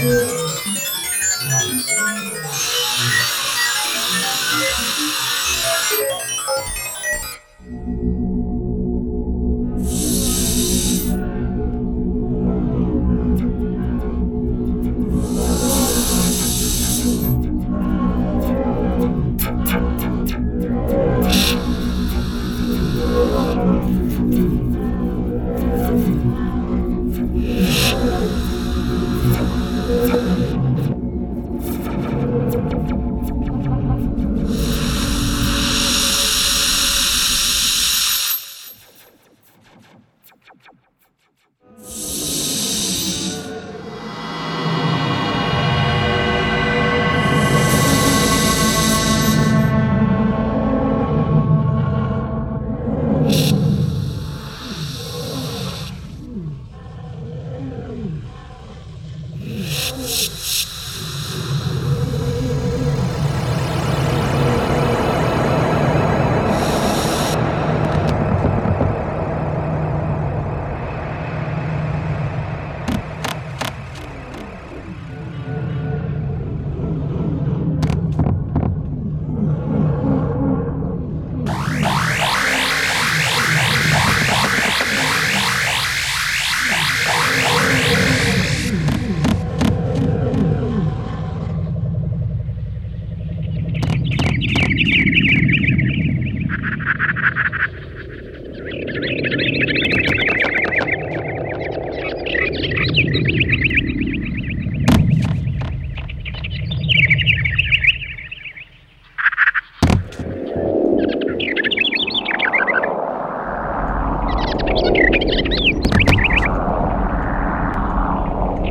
you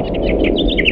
Thank you.